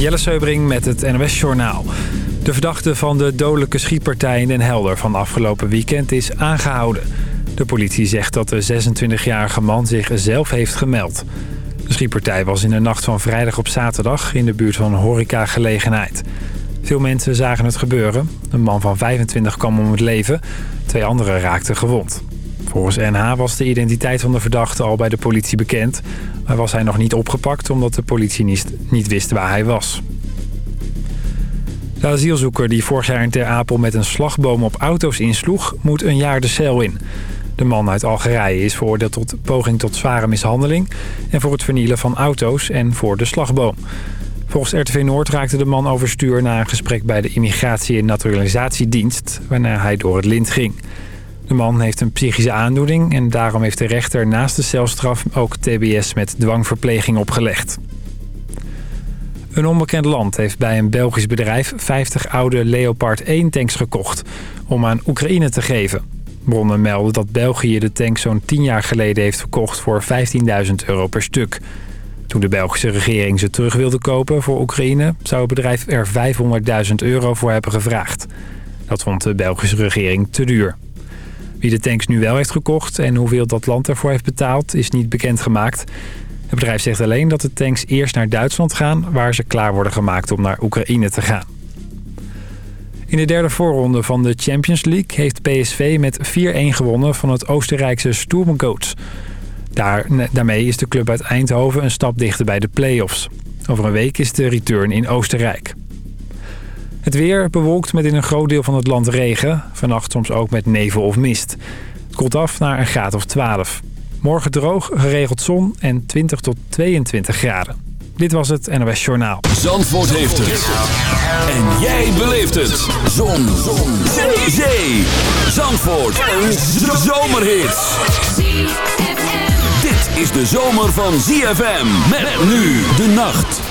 Jelle Seubring met het NOS Journaal. De verdachte van de dodelijke schietpartij in Den Helder van afgelopen weekend is aangehouden. De politie zegt dat de 26-jarige man zich zelf heeft gemeld. De schietpartij was in de nacht van vrijdag op zaterdag in de buurt van een horecagelegenheid. Veel mensen zagen het gebeuren. Een man van 25 kwam om het leven. Twee anderen raakten gewond. Volgens NH was de identiteit van de verdachte al bij de politie bekend... maar was hij nog niet opgepakt omdat de politie niet, wist waar hij was. De asielzoeker die vorig jaar in Ter Apel met een slagboom op auto's insloeg... moet een jaar de cel in. De man uit Algerije is veroordeeld tot poging tot zware mishandeling... en voor het vernielen van auto's en voor de slagboom. Volgens RTV Noord raakte de man overstuur na een gesprek bij de Immigratie- en Naturalisatiedienst... waarna hij door het lint ging. De man heeft een psychische aandoening en daarom heeft de rechter naast de celstraf ook tbs met dwangverpleging opgelegd. Een onbekend land heeft bij een Belgisch bedrijf 50 oude Leopard 1 tanks gekocht om aan Oekraïne te geven. Bronnen melden dat België de tank zo'n 10 jaar geleden heeft verkocht voor 15.000 euro per stuk. Toen de Belgische regering ze terug wilde kopen voor Oekraïne... zou het bedrijf er 500.000 euro voor hebben gevraagd. Dat vond de Belgische regering te duur. Wie de tanks nu wel heeft gekocht en hoeveel dat land ervoor heeft betaald... is niet bekendgemaakt. Het bedrijf zegt alleen dat de tanks eerst naar Duitsland gaan... waar ze klaar worden gemaakt om naar Oekraïne te gaan. In de derde voorronde van de Champions League heeft PSV met 4-1 gewonnen van het Oostenrijkse Sturm Daar, daarmee is de club uit Eindhoven een stap dichter bij de play-offs. Over een week is de return in Oostenrijk. Het weer bewolkt met in een groot deel van het land regen. Vannacht soms ook met nevel of mist. Het koelt af naar een graad of 12. Morgen droog, geregeld zon en 20 tot 22 graden. Dit was het NOS Journaal. Zandvoort heeft het. En jij beleeft het. Zon. zon. Zee. Zee. Zandvoort. Een zomerhit. Dit is de zomer van ZFM. Met nu de nacht.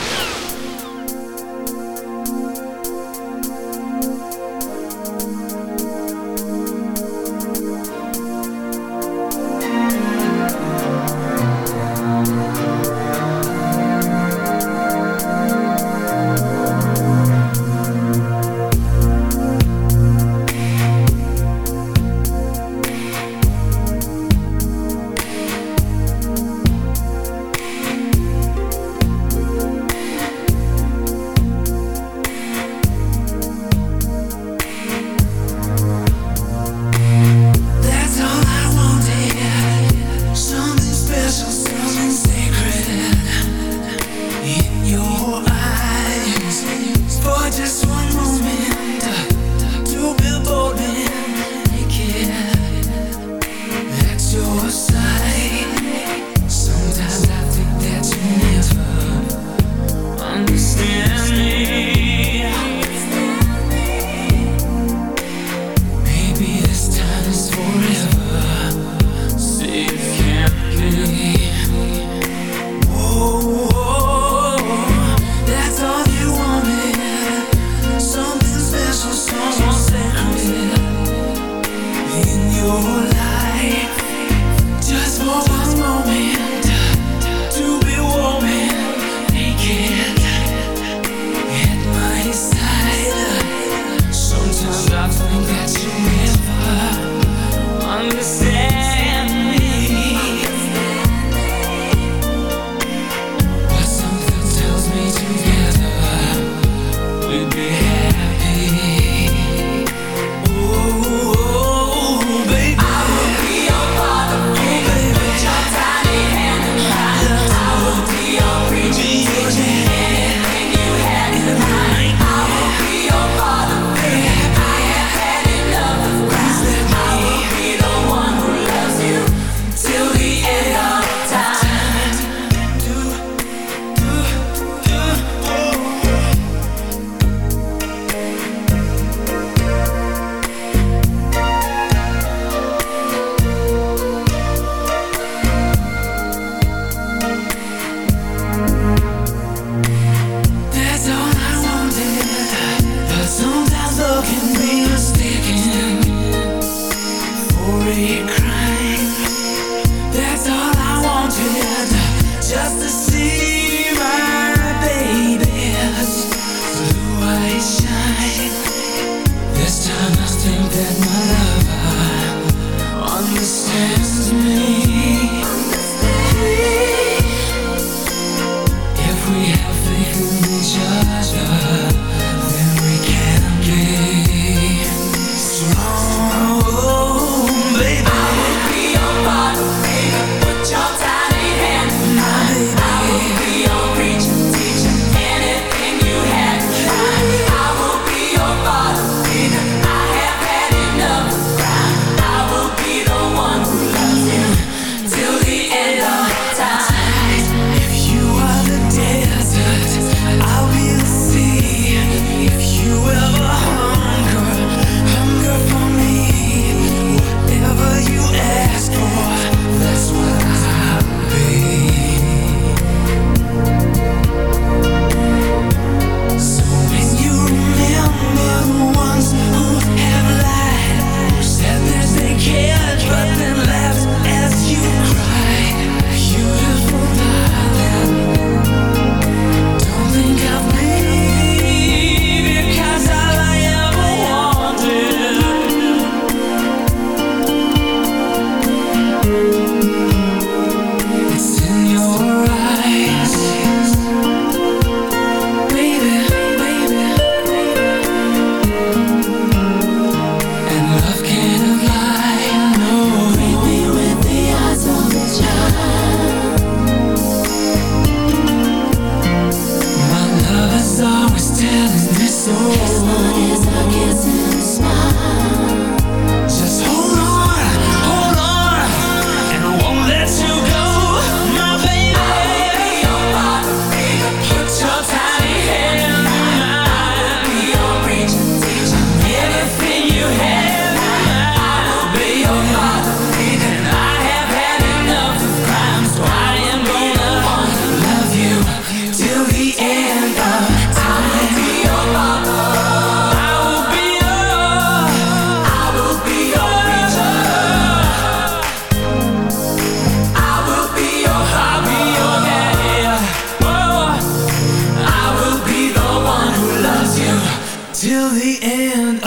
And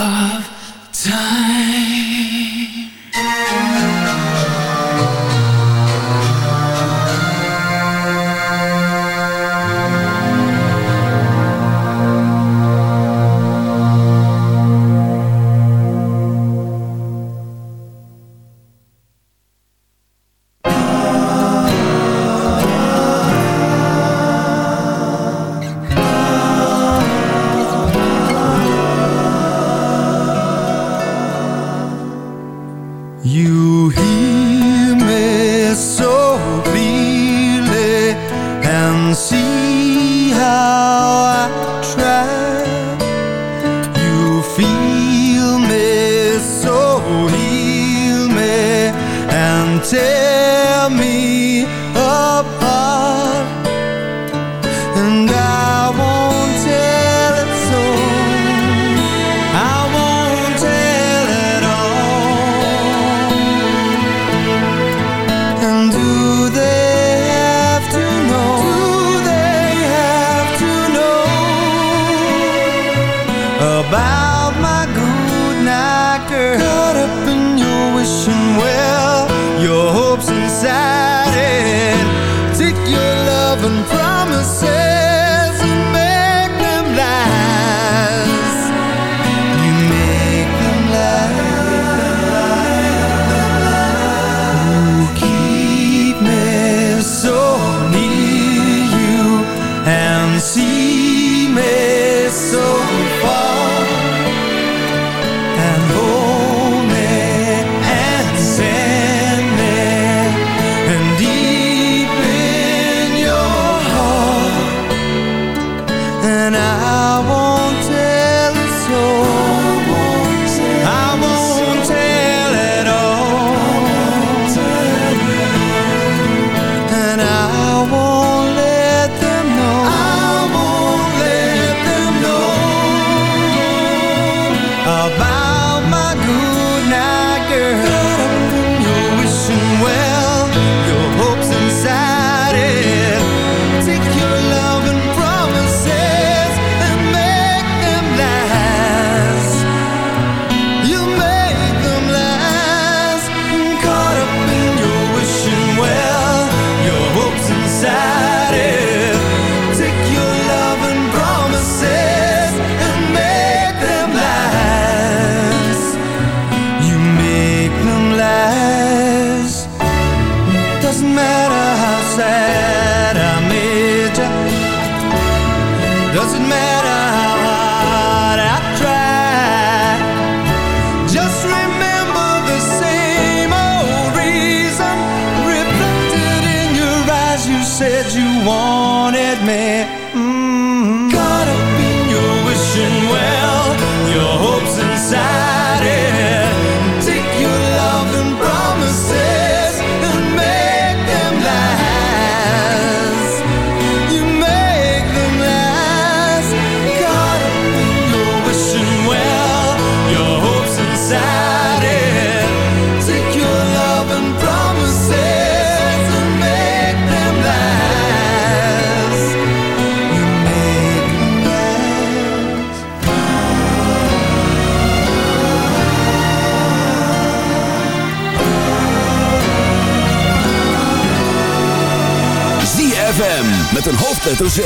hoofdletter Z.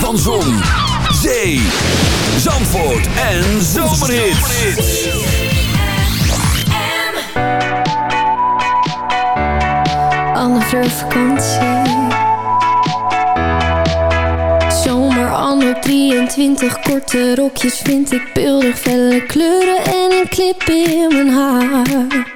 Van Zon, Zee, Zandvoort en Zomerhits. Fleur vakantie. Zomer anno 23, korte rokjes vind ik beeldig, felle kleuren en een clip in mijn haar.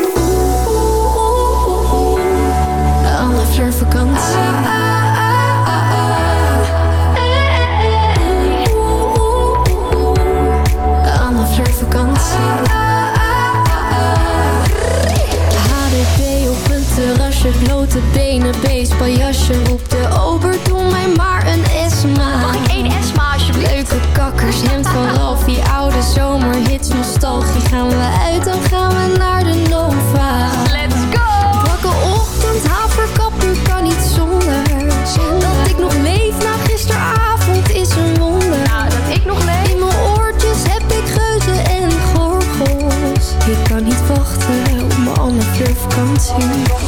benen, beestpaljasje Roep de ober, doe mij maar een Esma. Mag ik één Esma alsjeblieft? Leuke kakkers, hemd van Ralfie Oude zomerhits, nostalgie. Gaan we uit, dan gaan we naar de Nova. Let's go! Wakke ochtend, haverkappen, kan niet zonder. Dat ik nog leef na gisteravond is een wonder. Nou, dat ik nog leef. In mijn oortjes heb ik geuzen en gorgels. Ik kan niet wachten op mijn Anne vakantie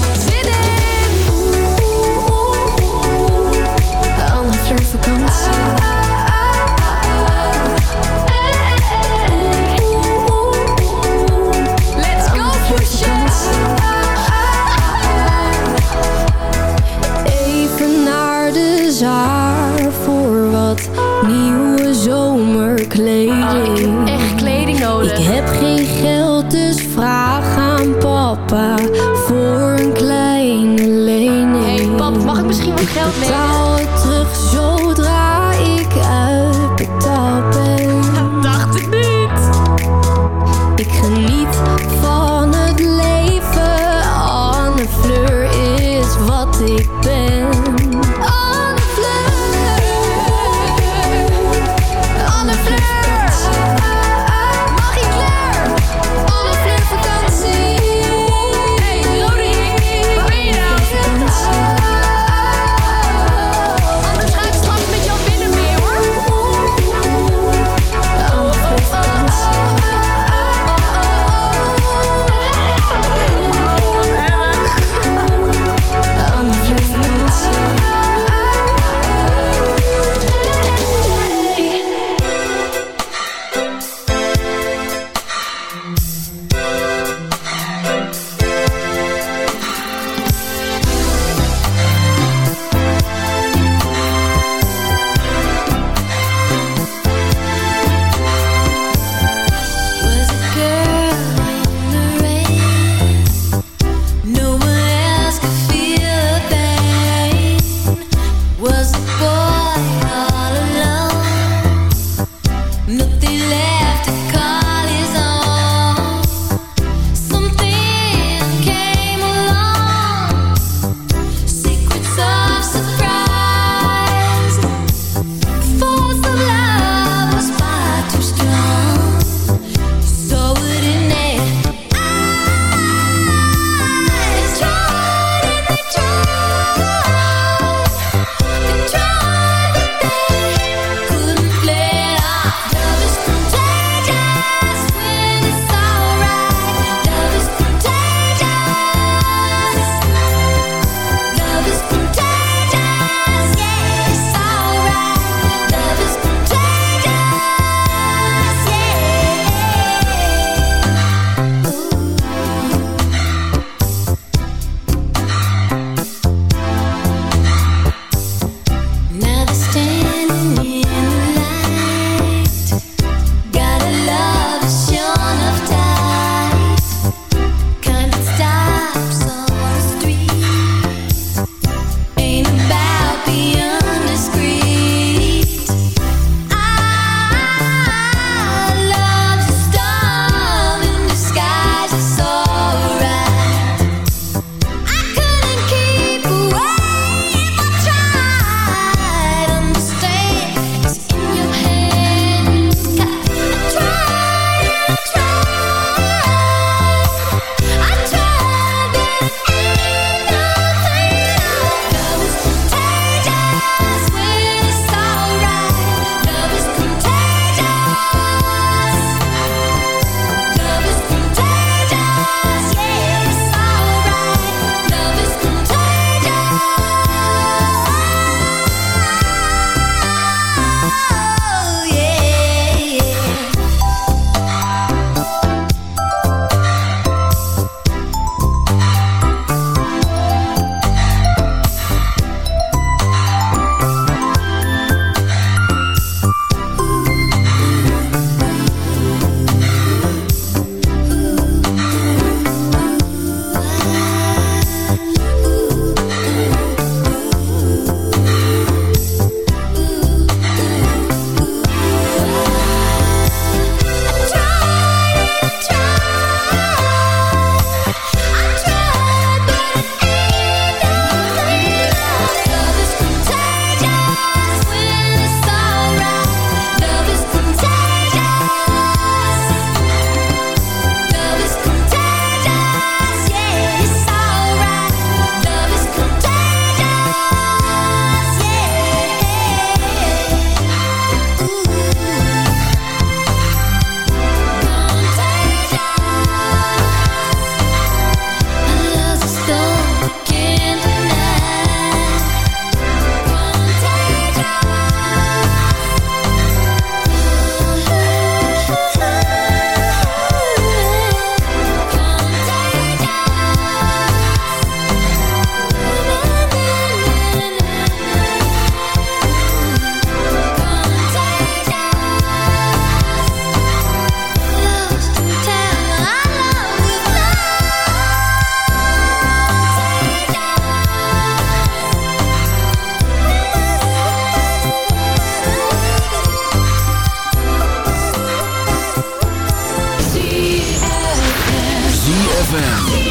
ZFM.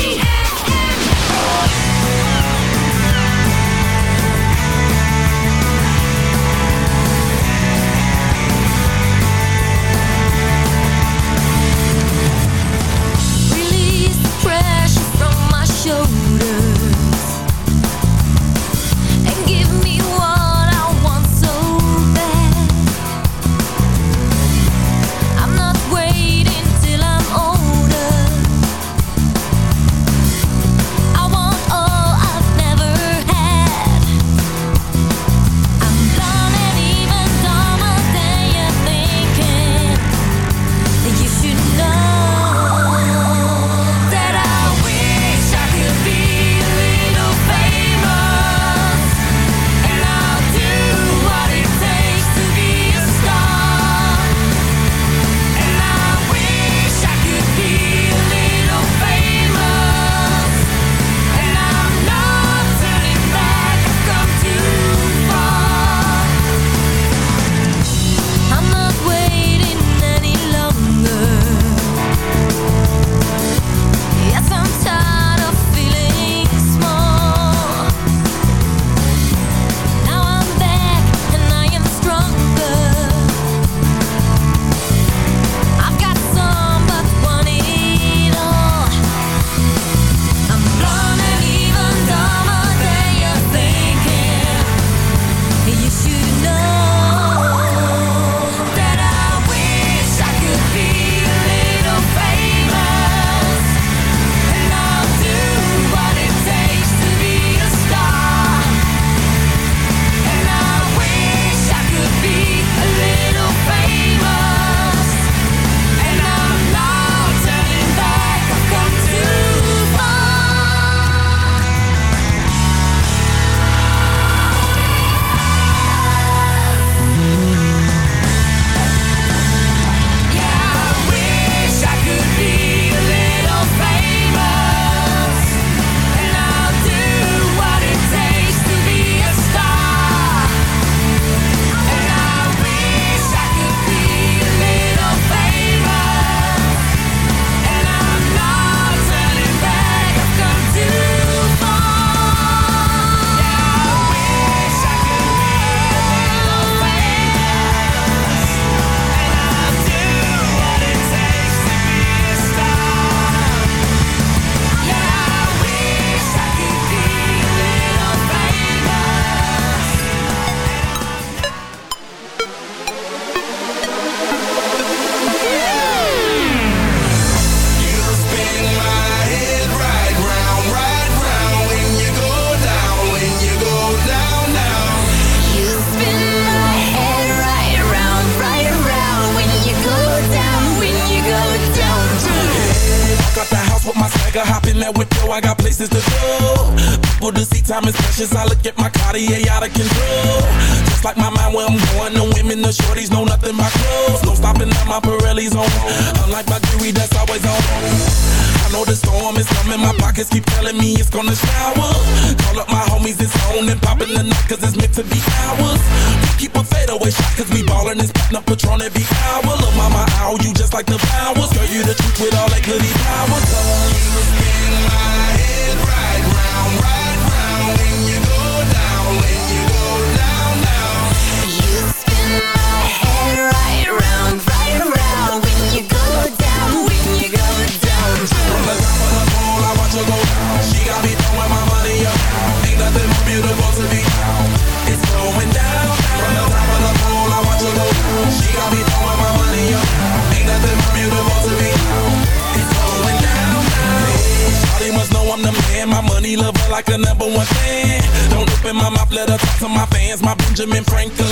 Benjamin Franklin.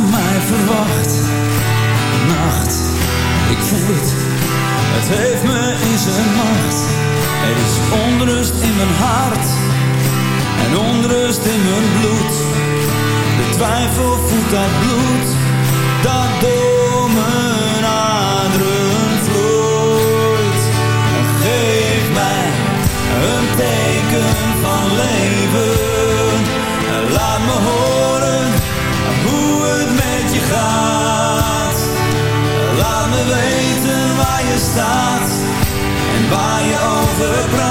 onrust in mijn hart en onrust in mijn bloed. De twijfel voelt dat bloed dat door mijn aderen vloeit. Geef mij een teken van leven. Laat me horen hoe het met je gaat. Laat me weten waar je staat en waar je over praat.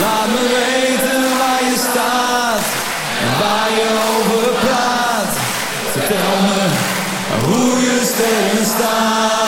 Laat me weten waar je staat en waar je over praat. Vertel me hoe je sterren staan.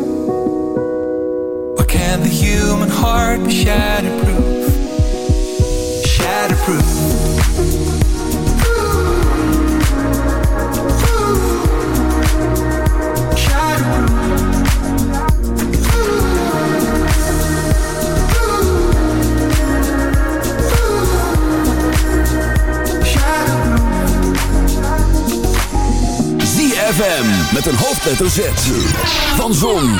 and the human heart be shatterproof, shatterproof. met een hoofdletter Z van Zon,